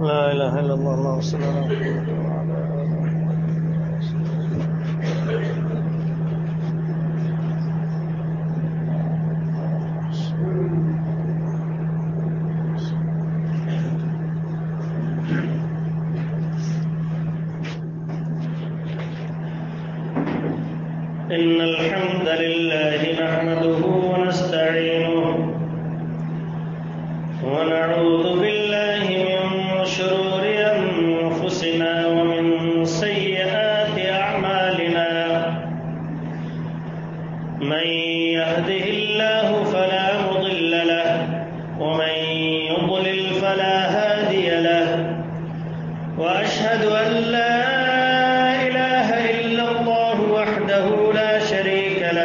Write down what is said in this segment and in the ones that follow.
لا إله إلا الله اللهم صل على محمد وعلى آله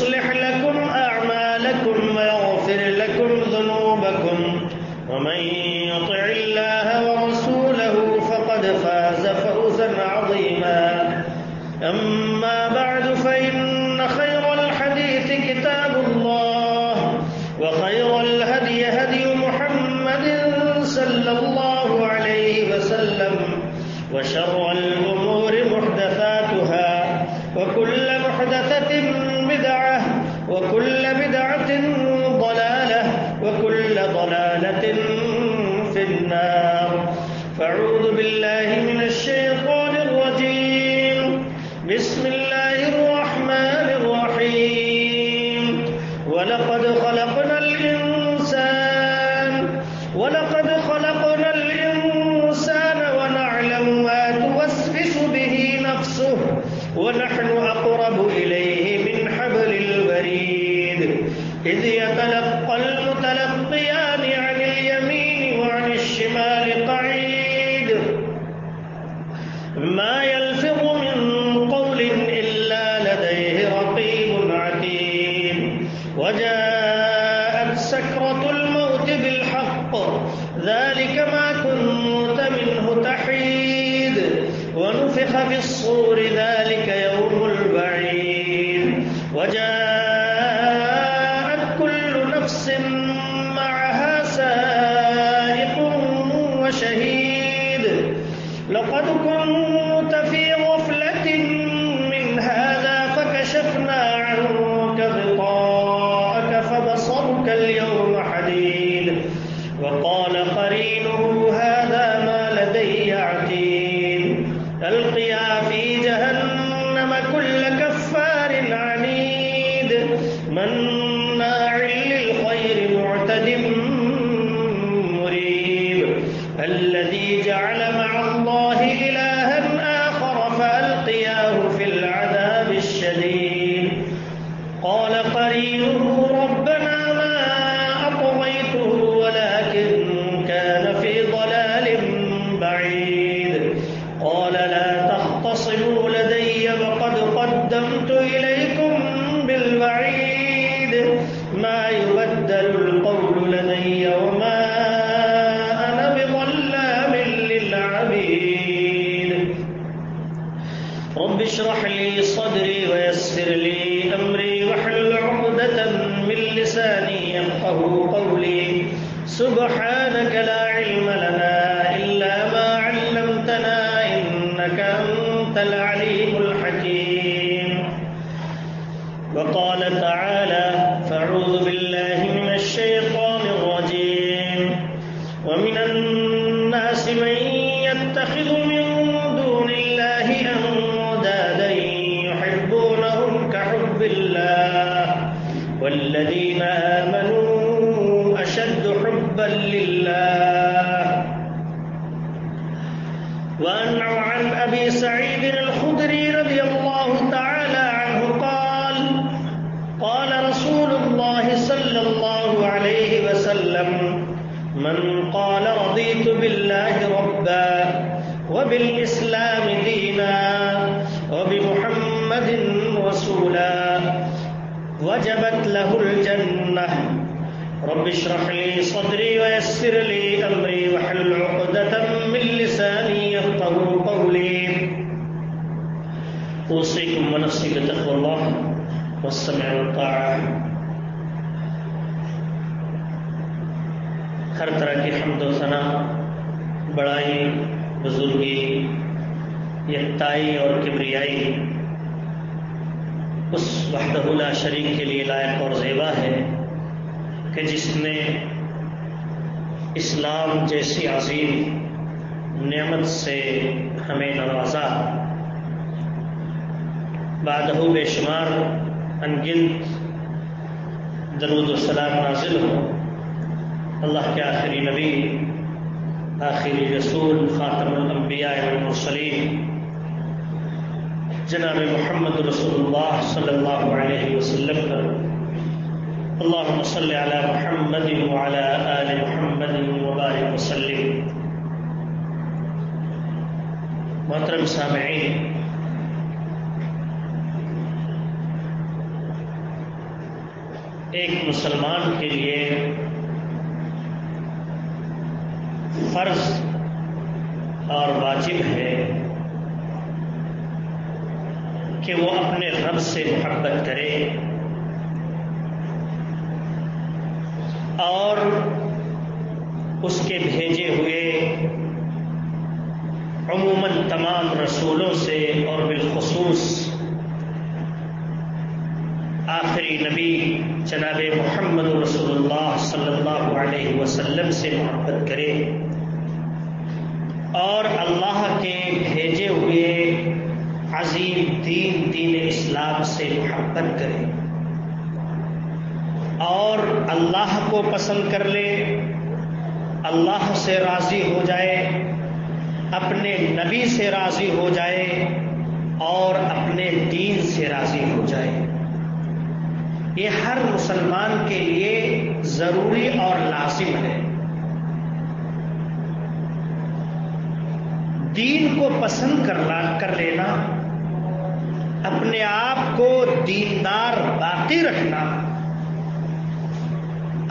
يصلح ولقد اشرح لي صدري ويسر لي أمري وحل عقدة من لساني يمقه قولي. سبحانك لا علم لنا وسلم. من قال رضيت بالله ربا وبالإسلام دينا وبمحمد رسولا وجبت له الجنة. رب اشرح لي صدري ويسر لي أمري وحل عقدة من لساني يفقه قولي. أوصيكم ونفسي بتقوى الله والسمع والطاعة ہر طرح کی حمد و ثنا، بڑائی، بزرگی، یکتائی اور کبریائی اس وحدہ لا شریک کے لیے لائق اور زیبا ہے کہ جس نے اسلام جیسی عظیم نعمت سے ہمیں نوازا۔ بادہ بے شمار انگنت درود السلام نازل ہو اللہ کے آخری نبی، آخری رسول، خاتم الانبیاء والمرسلین، جناب محمد رسول اللہ صلی اللہ علیہ وسلم پر۔ اللهم صل على محمد وعلى آل محمد وبارك وسلم۔ محترم سامعین، ایک مسلمان کے لیے فرض اور واجب ہے کہ وہ اپنے رب سے محبت کرے اور اس کے بھیجے ہوئے عموماً تمام رسولوں سے اور بالخصوص آخری نبی جناب محمد رسول اللہ صلی اللہ علیہ وسلم سے محبت کرے۔ اور اللہ کے بھیجے ہوئے عظیم دین دین اسلام سے محبت کرے۔ اور اللہ کو پسند کر لے، اللہ سے راضی ہو جائے، اپنے نبی سے راضی ہو جائے اور اپنے دین سے راضی ہو جائے۔ یہ ہر مسلمان کے لیے ضروری اور لازم ہے۔ دین کو پسند کرنا کر لینا، اپنے آپ کو دیندار باقی رکھنا،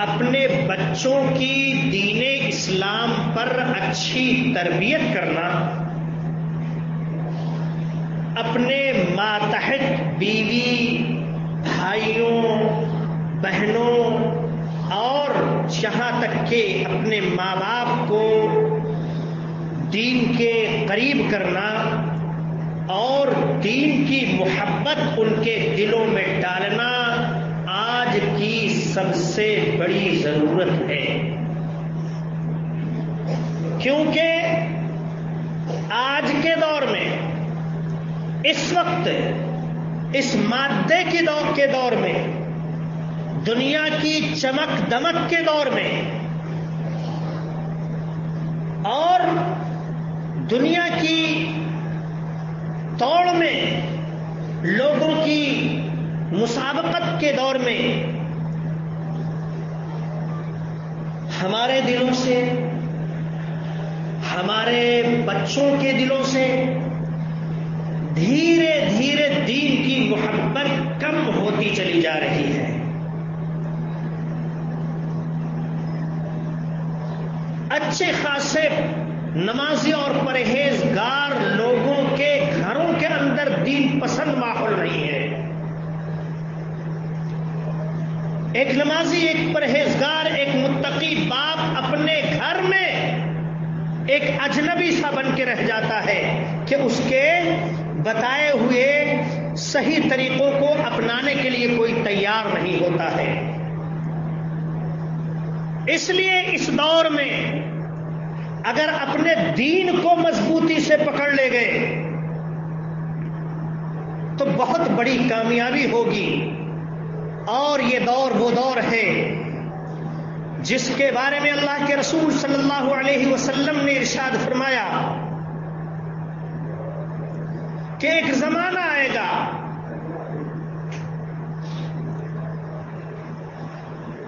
اپنے بچوں کی دین اسلام پر اچھی تربیت کرنا، اپنے ماتحت بیوی بھائیوں، بہنوں اور جہاں تک کہ اپنے ماں باپ کو دین کے قریب کرنا اور دین کی محبت ان کے دلوں میں ڈالنا آج کی سب سے بڑی ضرورت ہے۔ کیونکہ آج کے دور میں، اس وقت، اس مادے کے دور کے دور میں، دنیا کی چمک دمک کے دور میں اور دنیا کی توڑ میں، لوگوں کی مسابقت کے دور میں، ہمارے دلوں سے، ہمارے بچوں کے دلوں سے دھیرے دھیرے دین کی محبت کم ہوتی چلی جا رہی ہے۔ اچھے خاصے نمازی اور پرہیزگار لوگوں کے گھروں کے اندر دین پسند ماحول نہیں ہے۔ ایک نمازی، ایک پرہیزگار، ایک متقی باپ اپنے گھر میں ایک اجنبی سا بن کے رہ جاتا ہے کہ اس کے بتائے ہوئے صحیح طریقوں کو اپنانے کے لیے کوئی تیار نہیں ہوتا ہے۔ اس لیے اس دور میں اگر اپنے دین کو مضبوطی سے پکڑ لے گئے، تو بہت بڑی کامیابی ہوگی۔ اور یہ دور وہ دور ہے جس کے بارے میں اللہ کے رسول صلی اللہ علیہ وسلم نے ارشاد فرمایا کہ ایک زمانہ آئے گا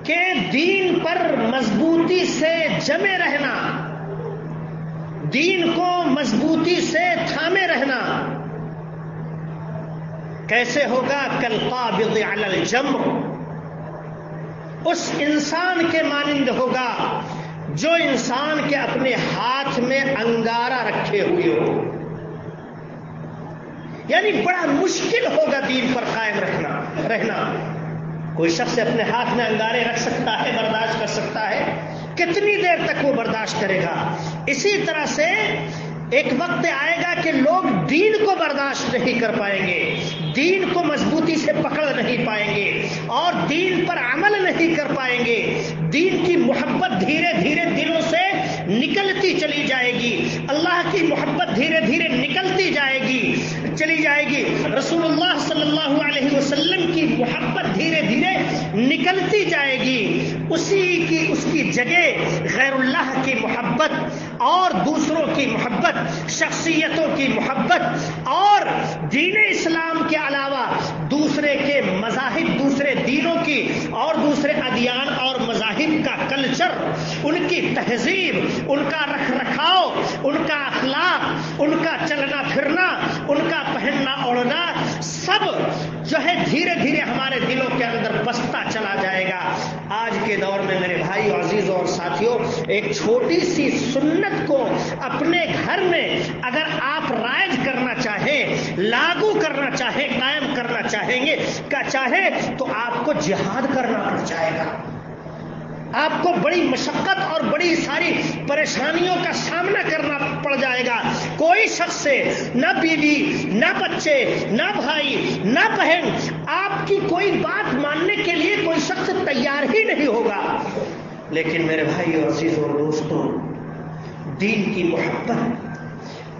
کہ دین پر مضبوطی سے جمے رہنا دین کو مضبوطی سے تھامے رہنا۔ کیسے ہوگا؟ کل قابض علی الجمر اس انسان کے مانند ہوگا جو انسان کے اپنے ہاتھ میں انگارہ رکھے ہوئے ہو۔ یعنی بڑا مشکل ہوگا دین پر قائم رکھنا، رہنا۔ کوئی شخص اپنے ہاتھ میں انگارے رکھ سکتا ہے، برداشت کر سکتا ہے کتنی دیر تک وہ برداشت کرے گا؟ اسی طرح سے ایک وقت آئے گا کہ لوگ دین کو برداشت نہیں کر پائیں گے، دین کو مضبوطی سے پکڑ نہیں پائیں گے اور دین پر عمل نہیں کر پائیں گے۔ دین کی محبت دھیرے دھیرے دلوں سے نکلتی چلی جائے گی۔ اللہ کی محبت دھیرے دھیرے نکلتی جائے گی، چلی جائے گی۔ رسول اللہ صلی اللہ علیہ وسلم کی محبت دھیرے دھیرے نکلتی جائے گی۔ اسی کی، اس کی جگہ غیر اللہ کی محبت اور دوسروں کی محبت، شخصیتوں کی محبت اور دین اسلام کے علاوہ دوسرے کے مذاہب، دوسرے دینوں کی اور دوسرے ادیان اور مذاہب کا کلچر، ان کی تہذیب، ان کا رکھ رکھاؤ، ان کا اخلاق، ان کا چلنا پھرنا، ان کا پہننا اوڑھنا، سب جو ہے دھیرے دھیرے ہمارے دلوں کے اندر بستا چلا جائے گا۔ آج کے دور میں میرے بھائی، عزیزوں اور ساتھیوں، ایک چھوٹی سی سنت کو اپنے گھر میں اگر آپ رائج کرنا چاہیں، لاگو کرنا چاہیں، قائم کرنا چاہیں گے، کیا چاہے تو آپ کو جہاد کرنا پڑ جائے گا۔ آپ کو بڑی مشقت اور بڑی ساری پریشانیوں کا سامنا کرنا پڑ جائے گا۔ کوئی شخص سے نہ بیوی، نہ بچے، نہ بھائی، نہ بہن، آپ کی کوئی بات ماننے کے لیے کوئی شخص تیار ہی نہیں ہوگا۔ لیکن میرے بھائی اور عزیز اور دوستوں دین کی محبت،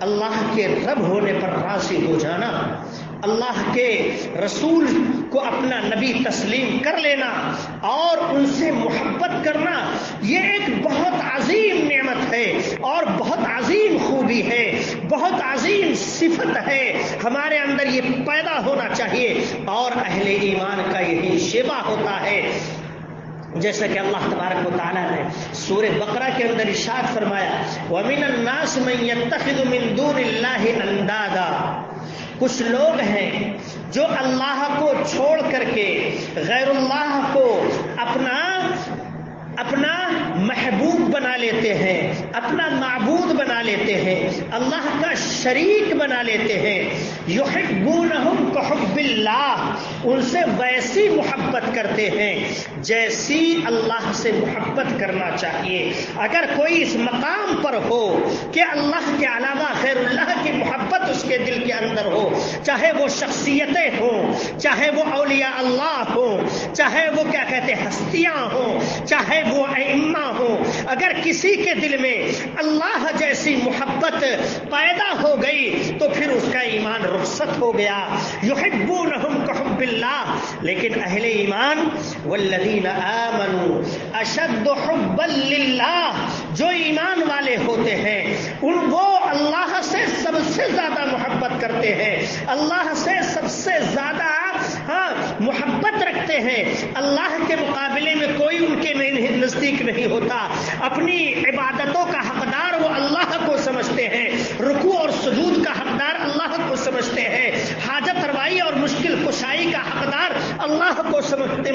اللہ کے رب ہونے پر راضی ہو جانا اللہ کے رسول کو اپنا نبی تسلیم کر لینا اور ان سے محبت کرنا، یہ ایک بہت عظیم نعمت ہے اور بہت عظیم خوبی ہے، بہت عظیم صفت ہے۔ ہمارے اندر یہ پیدا ہونا چاہیے اور اہل ایمان کا یہی شیوا ہوتا ہے۔ جیسا کہ اللہ تبارک و تعالیٰ نے سورہ بقرہ کے اندر ارشاد فرمایا، وَمِنَ النَّاسِ مَن يَتَّخِذُ مِن دُونِ اللَّهِ أَندَادًا۔ کچھ لوگ ہیں جو اللہ کو چھوڑ کر کے غیر اللہ کو اپنا اپنا محبوب بنا لیتے ہیں، اپنا معبود بنا لیتے ہیں، اللہ کا شریک بنا لیتے ہیں۔ یحبونہم کحب اللہ، ان سے ویسی محبت کرتے ہیں جیسی اللہ سے محبت کرنا چاہیے۔ اگر کوئی اس مقام پر ہو کہ اللہ کے علاوہ خیر اللہ کی محبت اس کے دل کے اندر ہو، چاہے وہ شخصیتیں ہوں، چاہے وہ اولیاء اللہ ہوں، چاہے وہ کیا کہتے ہستیاں ہوں، چاہے وہ ائمہ ہوں، اگر کسی کے دل میں اللہ جیسی محبت پیدا ہو گئی تو پھر اس کا ایمان رخصت ہو گیا۔ یحبونہم کہم اللہ لیکن اہل ایمان، والذین آمنوا اشد حبا للہ، جو ایمان والے ہوتے ہیں، ان وہ اللہ سے سب سے زیادہ محبت کرتے ہیں، اللہ سے سب سے زیادہ ہاں محبت رکھتے ہیں۔ اللہ کے مقابلے میں کوئی ان کے نزدیک نہیں ہوتا۔ اپنی عبادتوں کا حقدار وہ اللہ کو سمجھتے ہیں۔ رکوع اور سجود کا حقدار اللہ کو سمجھتے ہیں۔ حاجت روائی اور مشکل کشائی کا حقدار اللہ کو سمجھتے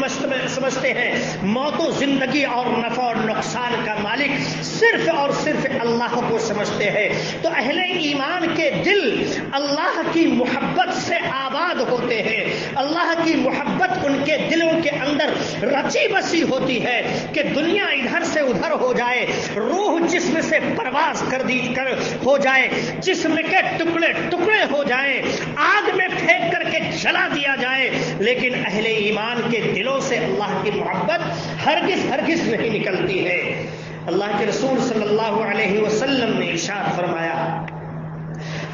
ہیں، موت و زندگی اور نفع اور نقصان کا مالک صرف اور صرف اللہ کو سمجھتے ہیں۔ تو اہل ایمان کے دل اللہ کی محبت سے آباد ہوتے ہیں۔ اللہ کی محبت ان کے دلوں کے اندر رچی بسی ہوتی ہے کہ دنیا ادھر سے ادھر ہو جائے، روح جسم سے پرواز کر دی، کر ہو جائے، جسم کے ٹکڑے ٹکڑے ہو جائیں۔ آگ میں پھینک کر کے جلا دیا جائے، لیکن اہل ایمان کے دلوں سے اللہ کی محبت ہرگز ہرگز نہیں نکلتی ہے۔ اللہ کے رسول صلی اللہ علیہ وسلم نے ارشاد فرمایا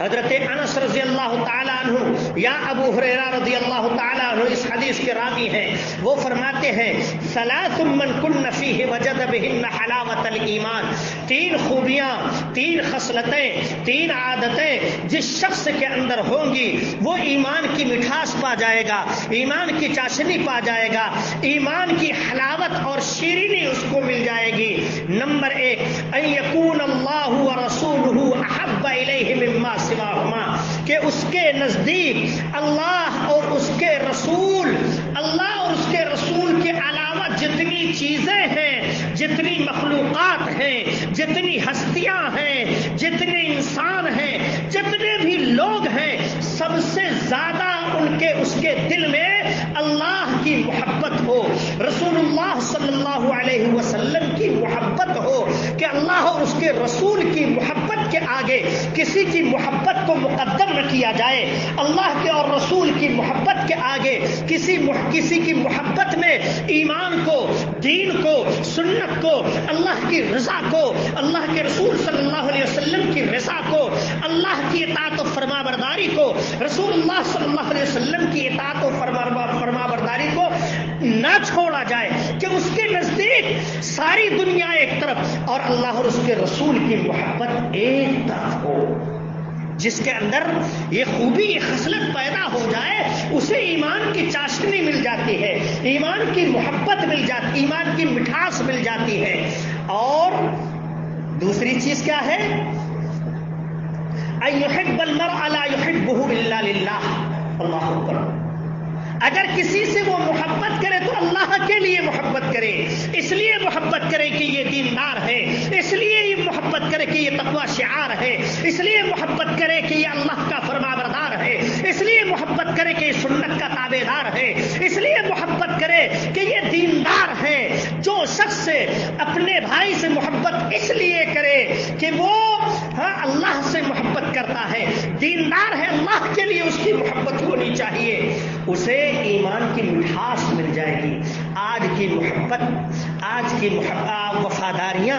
حضرت انس رضی اللہ تعالیٰ عنہ، یا ابو حریرہ رضی اللہ تعالیٰ عنہ اس حدیث کے راوی ہیں، وہ فرماتے ہیں، ثلاث من کن فیہ وجد بہن حلاوت الایمان، تین خوبیاں، تین خصلتیں، تین عادتیں جس شخص کے اندر ہوں گی، وہ ایمان کی مٹھاس پا جائے گا، ایمان کی چاشنی پا جائے گا، ایمان کی حلاوت اور شیرینی اس کو مل جائے گی۔ نمبر ایک، ان یکون اللہ و احب الیہ مما سواہما کہ اس کے نزدیک اللہ اور اس کے رسول، اللہ اور اس کے رسول کے علاوہ جتنی چیزیں ہیں، جتنی مخلوقات ہیں، جتنی ہستیاں ہیں، جتنے انسان ہیں، جتنے بھی لوگ ہیں، سب سے زیادہ ان کے، اس کے دل میں اللہ کی محبت محبت ہو رسول اللہ صلی اللہ علیہ وسلم کی محبت ہو، کہ اللہ اور اس کے رسول کی محبت کے آگے کسی کی محبت کو مقدم نہ کیا جائے، اللہ کے اور رسول کی محبت کے آگے کسی مح... کسی کی محبت میں ایمان کو، دین کو، سنت کو، اللہ کی رضا کو، اللہ کے رسول صلی اللہ علیہ وسلم کی رضا کو، اللہ کی اطاعت و فرما برداری کو رسول اللہ صلی اللہ علیہ وسلم کی اطاعت و فرما برداری کو نہ چھوڑا جائے کہ اس کے نزدیک ساری دنیا ایک طرف اور اللہ اور اس کے رسول کی محبت ایک طرف ہو۔ جس کے اندر یہ خوبی، یہ خصلت پیدا ہو جائے، اسے ایمان کی چاشنی مل جاتی ہے، ایمان کی محبت مل جاتی، ایمان کی مٹھاس مل جاتی ہے۔ اور دوسری چیز کیا ہے؟ اللہ اکبر۔ اگر کسی سے وہ محبت کرے تو اللہ کے لیے محبت کرے۔ اس لیے محبت کرے کہ یہ دیندار ہے۔ اس لیے یہ محبت کرے کہ یہ تقوی شعار ہے۔ اس لیے محبت کرے کہ یہ اللہ کا فرما بردار ہے۔ اس لیے محبت کرے کہ یہ سنت کا تابے دار ہے۔ اس لیے محبت کرے کہ یہ دیندار ہے۔ جو شخص اپنے بھائی سے محبت اس لیے کرے کہ وہ ہاں اللہ سے محبت کرتا ہے۔ دیندار ہے، اللہ کے لیے اس کی محبت ہونی چاہیے۔ اسے ایمان کی مٹھاس مل جائے گی۔ آج کی محبت آج کی وفاداریاں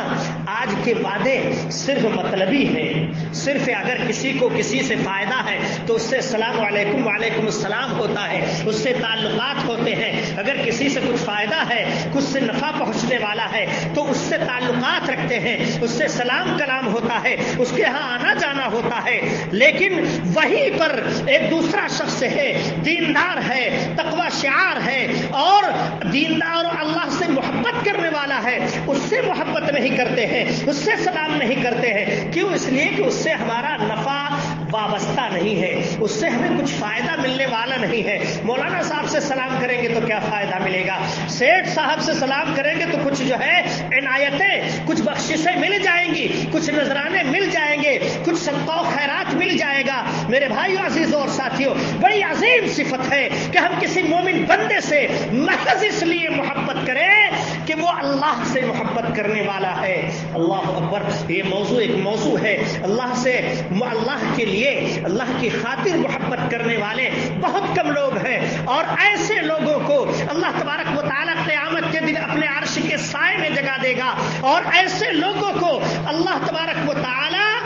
آج کے وعدے صرف مطلبی ہیں۔ صرف اگر کسی کو کسی سے فائدہ ہے تو اس سے السلام علیکم وعلیکم السلام ہوتا ہے، اس سے تعلقات ہوتے ہیں۔ اگر کسی سے کچھ فائدہ ہے، کچھ سے نفع پہنچنے والا ہے، تو اس سے تعلقات رکھتے ہیں، اس سے سلام کلام ہوتا ہے، اس کے ہاں آنا جانا ہوتا ہے۔ لیکن وہیں پر ایک دوسرا شخص ہے، دیندار ہے، تقوی شعار ہے اور دیندار اور اللہ سے محبت کرنے والا ہے، اس سے محبت نہیں کرتے ہیں۔ اس سے سلام نہیں کرتے ہیں۔ کیوں؟ اس لیے کہ اس سے ہمارا نفع وابستہ نہیں ہے۔ اس سے ہمیں کچھ فائدہ ملنے والا نہیں ہے۔ مولانا صاحب سے سلام کریں گے تو کیا فائدہ ملے گا؟ سیٹ صاحب سے سلام کریں گے تو کچھ جو ہے عنایتیں، کچھ بخششیں مل جائیں گی، کچھ نذرانے مل جائیں گے، کچھ صدقہ و خیرات مل جائے گا۔ میرے بھائیو عزیزوں اور ساتھیوں بڑی عظیم صفت ہے کہ ہم کسی مومن بندے سے محض اس لیے محبت کریں کہ وہ اللہ سے محبت کرنے والا ہے۔ اللہ اکبر، یہ موضوع ایک موضوع ہے۔ اللہ سے، اللہ کے لیے، اللہ کی خاطر محبت کرنے والے بہت کم لوگ ہیں۔ اور ایسے لوگوں کو اللہ تبارک و تعالیٰ قیامت کے دن اپنے عرش کے سائے میں جگا دے گا۔ اور ایسے لوگوں کو اللہ تبارک و تعالیٰ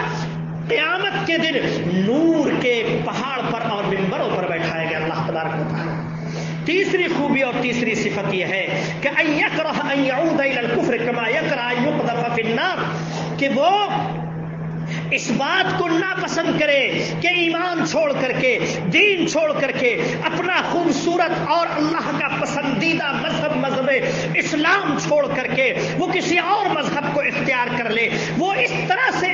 قیامت کے دن نور کے پہاڑ پر اور ممبروں پر بیٹھائے گا۔ اللہ تبارک و تعالیٰ۔ تیسری خوبی اور تیسری صفت یہ ہے کہ کما النار کہ وہ اس بات کو ناپسند کرے کہ ایمان چھوڑ کر کے، دین چھوڑ کر کے اپنا خوبصورت اور اللہ کا پسندیدہ مذہب مذہب اسلام چھوڑ کر کے وہ کسی اور مذہب کو اختیار کر لے، وہ اس طرح سے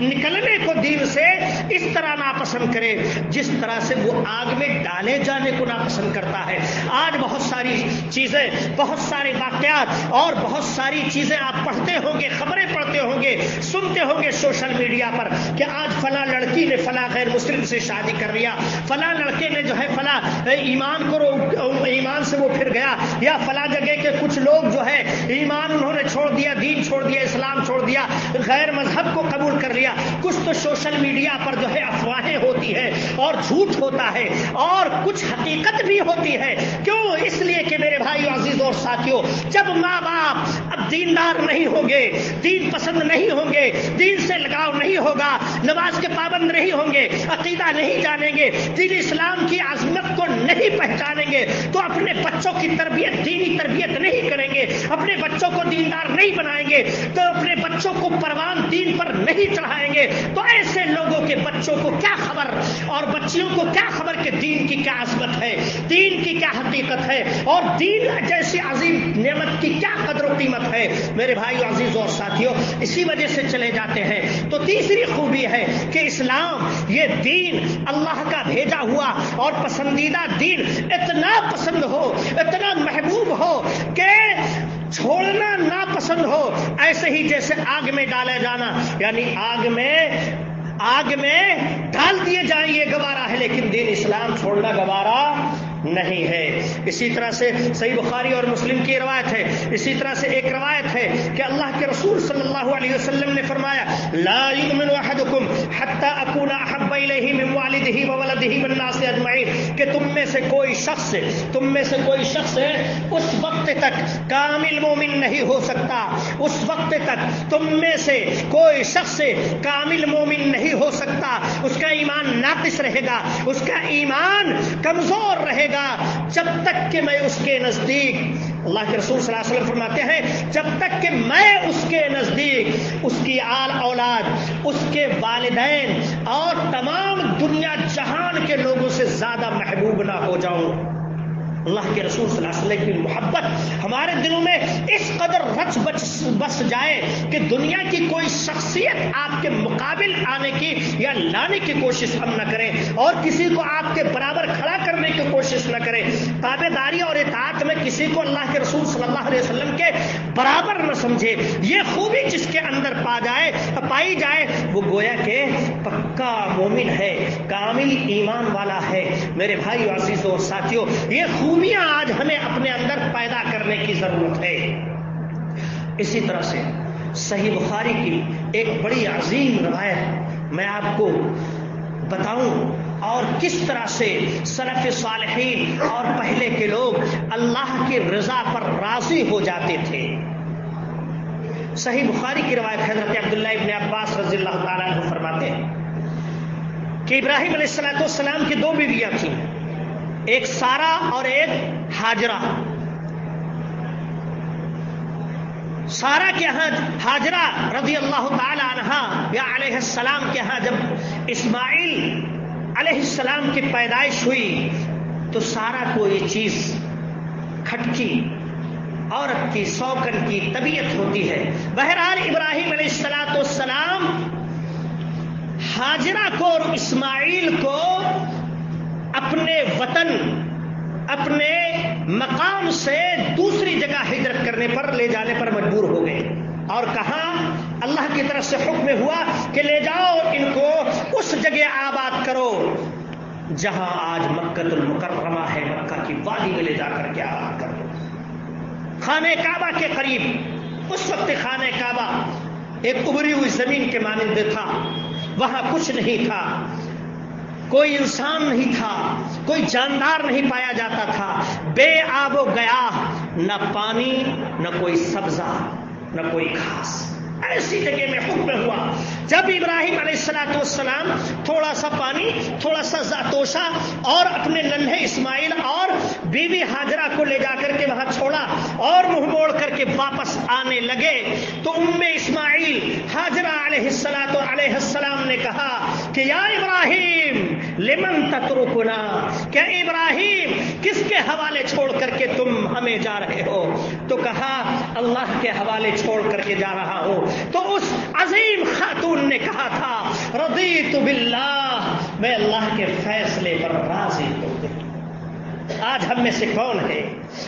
نکلنے کو دین سے اس طرح ناپسند کرے جس طرح سے وہ آگ میں ڈالے جانے کو ناپسند کرتا ہے۔ آج بہت ساری چیزیں، بہت سارے واقعات اور بہت ساری چیزیں آپ پڑھتے ہوں گے، خبریں پڑھتے ہوں گے، سنتے ہوں گے سوشل میڈیا پر کہ آج فلاں لڑکی نے فلاں غیر مسلم سے شادی کر لیا۔ فلاں لڑکے نے جو ہے فلاں ایمان کو ایمان سے وہ پھر گیا۔ یا فلاں جگہ کے کچھ لوگ جو ہے ایمان انہوں نے چھوڑ دیا، دین چھوڑ دیا، اسلام چھوڑ دیا، غیر مذہب کو قبول کر لیا۔ کچھ تو سوشل میڈیا پر جو ہے افواہیں ہوتی ہے اور جھوٹ ہوتا ہے اور کچھ حقیقت بھی ہوتی ہے۔ کیوں؟ اس لیے کہ میرے بھائی عزیز اور ساتھیوں جب ماں باپ اب دیندار نہیں ہوں گے، دین پسند نہیں ہوں گے، دین سے لگاؤ نہیں ہوگا، نماز کے پابند نہیں ہوں گے، عقیدہ نہیں جانیں گے، دین اسلام کی عظمت کو نہیں پہچانیں گے تو اپنے بچوں کی تربیت، دینی تربیت نہیں کریں گے، اپنے بچوں کو دیندار نہیں بنائیں گے، تو اپنے بچوں کو پروان دین پر نہیں چڑھائیں گے۔ تو ایسے لوگوں کے بچوں کو کیا خبر؟ اور بچیوں کو کیا خبر کہ دین کی کیا عظمت ہے؟ دین کی کیا حقیقت ہے؟ اور دین جیسی عظیم نعمت کی کیا قدر و قیمت ہے؟ میرے بھائی عزیز اور ساتھیوں اسی وجہ سے چلے جاتے ہیں۔ تو تیسری خوبی ہے کہ اسلام، یہ دین اللہ کا بھیجا ہوا اور پسندیدہ دین اتنا پسند ہو، اتنا محبوب ہو کہ چھوڑنا ناپسند ہو۔ ایسے ہی جیسے آگ میں ڈالا جانا یعنی آگ میں آگ میں ڈال دیے جائیں یہ گوارا ہے، لیکن دین اسلام چھوڑنا گوارا نہیں ہے۔ اسی طرح سے صحیح بخاری اور مسلم کی روایت ہے۔ اسی طرح سے ایک روایت ہے کہ اللہ کے رسول صلی اللہ علیہ وسلم نے فرمایا، لا يؤمن احدكم حتى اكون احب اليه من والده وولده والناس اجمعين کہ تم میں سے کوئی شخص، تم میں سے کوئی شخص ہے اس وقت تک کامل مومن نہیں ہو سکتا۔ اس وقت تک تم میں سے کوئی شخص کامل مومن نہیں ہو سکتا۔ اس کا ایمان ناقص رہے گا۔ اس کا ایمان کمزور رہے گا۔ گا جب تک کہ میں اس کے نزدیک اللہ کے رسول صلی اللہ علیہ وسلم فرماتے ہیں، جب تک کہ میں اس کے نزدیک اس کی آل اولاد، اس کے والدین اور تمام دنیا جہان کے لوگوں سے زیادہ محبوب نہ ہو جاؤں۔ اللہ کے رسول صلی اللہ علیہ وسلم کی محبت ہمارے دلوں میں اس قدر رچ بچ بس جائے کہ دنیا کی کوئی شخصیت آپ کے مقابل آنے کی یا لانے کی کوشش ہم نہ کریں اور کسی کو آپ کے برابر کھڑا کرنے کی کوشش نہ کریں۔ تابے داری اور اطاعت میں کسی کو اللہ کے رسول صلی اللہ علیہ وسلم کے برابر نہ سمجھے۔ یہ خوبی جس کے اندر پا جائے، پائی جائے، وہ گویا کہ پکا مومن ہے، کامل ایمان والا ہے۔ میرے بھائی عزیز اور ساتھیوں یہ خوب خوبیاں آج ہمیں اپنے اندر پیدا کرنے کی ضرورت ہے۔ اسی طرح سے صحیح بخاری کی ایک بڑی عظیم روایت میں آپ کو بتاؤں اور کس طرح سے سلف صالحین اور پہلے کے لوگ اللہ کی رضا پر راضی ہو جاتے تھے۔ صحیح بخاری کی روایت حضرت عبداللہ ابن عباس رضی اللہ تعالیٰ عنہ فرماتے ہیں کہ ابراہیم علیہ السلاۃ والسلام کی دو بیویاں تھیں۔ ایک سارا اور ایک ہاجرہ سارا کے ہاں ہاجرہ رضی اللہ تعالی عنہ یا علیہ السلام کے ہاں جب اسماعیل علیہ السلام کی پیدائش ہوئی تو سارا کو یہ چیز کھٹکی، عورت کی سوکن کی طبیعت ہوتی ہے۔ بہرحال ابراہیم علیہ السلاۃ والسلام حاجرہ کو اور اسماعیل کو اپنے وطن، اپنے مقام سے دوسری جگہ ہجرت کرنے پر، لے جانے پر مجبور ہو گئے۔ اور کہا، اللہ کی طرف سے حکم ہوا کہ لے جاؤ ان کو اس جگہ آباد کرو جہاں آج مکت المکرمہ ہے، مکہ کی وادی میں لے جا کر کے آباد کر دو خانہ کعبہ کے قریب، اس وقت خانہ کعبہ ایک ابری ہوئی زمین کے مانند تھا۔ وہاں کچھ نہیں تھا۔ کوئی انسان نہیں تھا، کوئی جاندار نہیں پایا جاتا تھا۔ بے آب و گیا نہ پانی، نہ کوئی سبزہ، نہ کوئی گھاس۔ ایسی جگہ میں حکم ہوا۔ جب ابراہیم علیہ السلاۃ والسلام تھوڑا سا پانی، تھوڑا سا زاتوشا اور اپنے ننھے اسماعیل اور بیوی حاجرہ کو لے جا کر کے وہاں چھوڑا اور منہ موڑ کر کے واپس آنے لگے۔ تو ام اسماعیل، حاجرہ علیہ السلاۃ علیہ السلام نے کہا کہ یا ابراہیم لمن تترکنا؟ کیا ابراہیم، کس کے حوالے چھوڑ کر کے تم ہمیں جا رہے ہو؟ تو کہا، اللہ کے حوالے چھوڑ کر کے جا رہا ہوں۔ تو اس عظیم خاتون نے کہا تھا، رضیت باللہ، میں اللہ کے فیصلے پر راضی ہوں۔ آج ہم میں سے کون ہے؟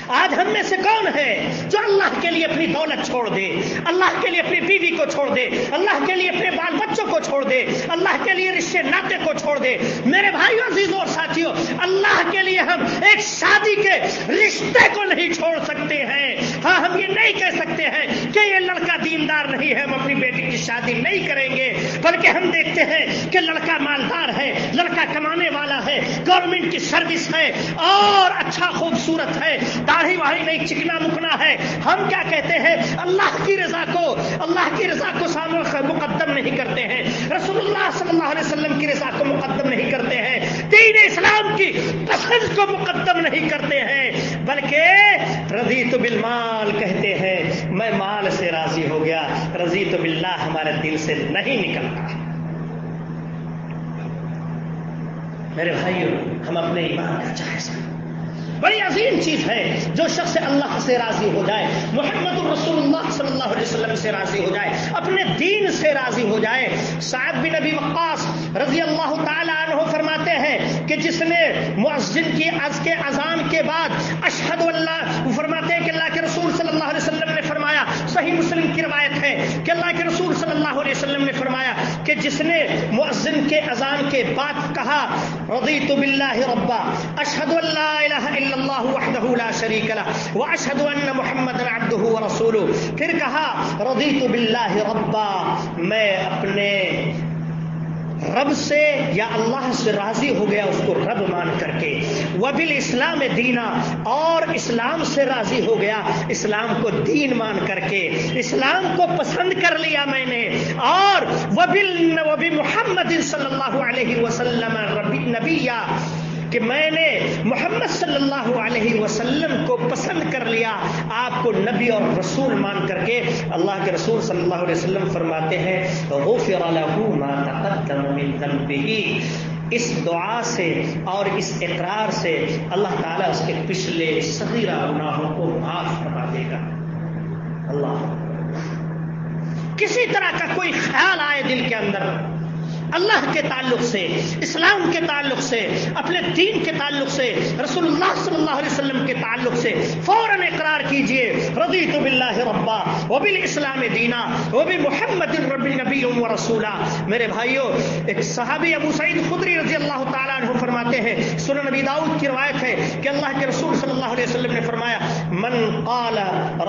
آج ہم میں سے کون ہے جو اللہ کے لیے اپنی دولت چھوڑ دے؟ اللہ کے لیے اپنی بیوی کو چھوڑ دے؟ اللہ کے لیے اپنے بال بچوں کو چھوڑ دے؟ اللہ کے لیے رشتے ناطے کو چھوڑ دے؟ میرے بھائیوں، عزیزوں اور ساتھیوں، اللہ کے لیے ہم ایک شادی کے رشتے کو نہیں چھوڑ سکتے ہیں۔ ہاں ہم یہ نہیں کہہ سکتے ہیں کہ یہ لڑکا دیندار نہیں ہے، ہم اپنی بیٹی کی شادی نہیں کریں گے، بلکہ ہم دیکھتے ہیں کہ لڑکا مالدار ہے، لڑکا کمانے والا ہے گورنمنٹ کی سروس ہے، اور اچھا خوبصورت ہے، داڑھی واڑھی نہیں، چکنا مکنا ہے۔ ہم کیا کہتے ہیں؟ اللہ کی رضا کو، اللہ کی رضا کو سامنے مقدم نہیں کرتے ہیں۔ رسول اللہ صلی اللہ علیہ وسلم کی رضا کو مقدم نہیں کرتے ہیں۔ کی پسند کو مقدم نہیں کرتے ہیں، بلکہ رضی تو بالمال۔ کہتے ہیں، میں مال سے راضی ہو گیا، رضی تو باللہ ہمارے دل سے نہیں نکلتا۔ میرے بھائیوں ہم اپنے ایمان کا چاہے سکتے بڑی عظیم چیز ہے، جو شخص اللہ سے راضی ہو جائے، محمد الرسول اللہ صلی اللہ علیہ وسلم سے راضی ہو جائے، اپنے دین سے راضی ہو جائے۔ صاحب بن نبی وقاص رضی اللہ تعالی عنہ فرماتے ہیں کہ جس نے مؤذن کی از کے اذان کے بعد اشہد اللہ فرماتے ہیں کہ اللہ کے رسول صلی اللہ علیہ وسلم نے فرمایا، صحیح مسلم کی روایت ہے کہ اللہ کے رسول صلی اللہ علیہ وسلم نے فرمایا کہ جس نے مؤذن کے اذان کے بعد کہا، رضیت باللہ ربا، اشہد اللہ الہ الا اللہ وحدہ لا شریک لہ واشهد ان محمد عبدہ ورسولہ پھر کہا، رضیت باللہ ربا، میں اپنے رب سے یا اللہ سے راضی ہو گیا اس کو رب مان کر کے۔ وبل اسلام دینا اور اسلام سے راضی ہو گیا، اسلام کو دین مان کر کے۔ اسلام کو پسند کر لیا میں نے، اور وبل وبی محمد صلی اللہ علیہ وسلم، ربی نبیہ کہ میں نے محمد صلی اللہ علیہ وسلم کو پسند کر لیا، آپ کو نبی اور رسول مان کر کے اللہ کے رسول صلی اللہ علیہ وسلم فرماتے ہیں، غفر له ما تقدم من ذنبه اس دعا سے اور اس اقرار سے اللہ تعالیٰ اس کے پچھلے صغیرہ گناہوں کو معاف فرما دے گا۔ اللہ۔ کسی طرح کا کوئی خیال آئے دل کے اندر۔ اللہ کے تعلق سے، اسلام کے تعلق سے، اپنے دین کے تعلق سے رسول اللہ صلی اللہ علیہ وسلم کے تعلق سے فوراً اقرار کیجیے، رضیت باللہ ربا و بالاسلام دینا و بمحمد رب نبی و رسولا میرے بھائیوں ایک صحابی ابو سعید خدری رضی اللہ تعالیٰ عنہ فرماتے ہیں، سنن نبی داؤد کی روایت ہے کہ اللہ کے رسول صلی اللہ علیہ وسلم نے فرمایا، من قال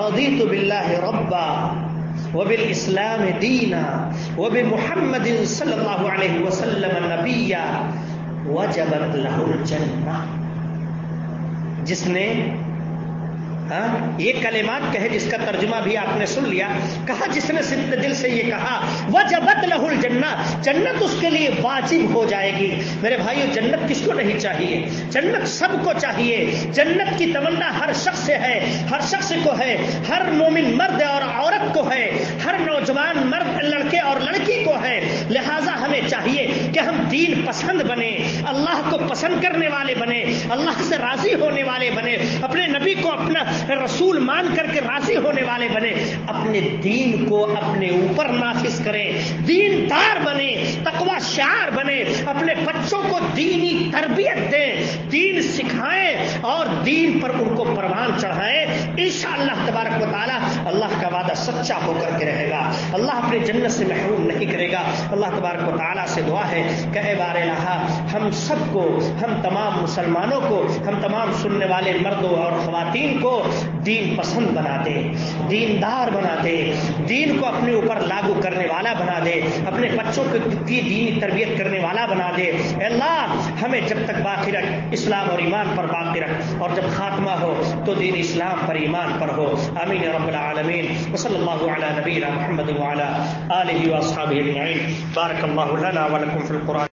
رضیت باللہ ربا وبالاسلام دینا وبمحمد صلی اللہ علیہ وسلم نبیا وجبت له الجنہ جس نے ہاں؟ یہ کلمات کہے جس کا ترجمہ بھی آپ نے سن لیا۔ کہا جس نے سندھ دل سے یہ کہا وہ جبت لہ جنت اس کے لیے واجب ہو جائے گی۔ میرے بھائیو، جنت کس کو نہیں چاہیے؟ جنت سب کو چاہیے۔ جنت کی تمنا ہر شخص سے ہے۔ ہر شخص کو ہے۔ ہر مومن مرد اور عورت کو ہے۔ ہر نوجوان مرد، لڑکے اور لڑکی کو ہے۔ لہذا ہمیں چاہیے کہ ہم دین پسند بنے اللہ کو پسند کرنے والے بنے اللہ سے راضی ہونے والے بنے اپنے نبی کو اپنا رسول مان کر کے راضی ہونے والے بنے، اپنے دین کو اپنے اوپر نافذ کریں دین دار بنے تقوا شعر بنے، اپنے بچوں کو دینی تربیت دیں، دین سکھائیں اور دین پر ان کو پروان چڑھائیں۔ انشاءاللہ تبارک و تعالی اللہ کا وعدہ سچا ہو کر کے رہے گا۔ اللہ اپنے جنت سے محروم نہیں کرے گا۔ اللہ تبارک و تعالی سے دعا ہے کہ اے بار الہ ہم سب کو، ہم تمام مسلمانوں کو، ہم تمام سننے والے مردوں اور خواتین کو دین پسند بنا دے دیندار بنا دے دین کو اپنے اوپر لاگو کرنے والا بنا دے، اپنے بچوں کو دینی تربیت کرنے والا بنا دے۔ اے اللہ، ہمیں جب تک باقی رکھ، اسلام اور ایمان پر باقی رکھ، اور جب خاتمہ ہو تو دین اسلام پر ایمان پر ہو۔ امین رب العالمین۔ وصلی اللہ علی نبینا محمد وعلی آلہ واصحابہ اجمعین۔ بارک اللہ لنا ولکم فی القرآن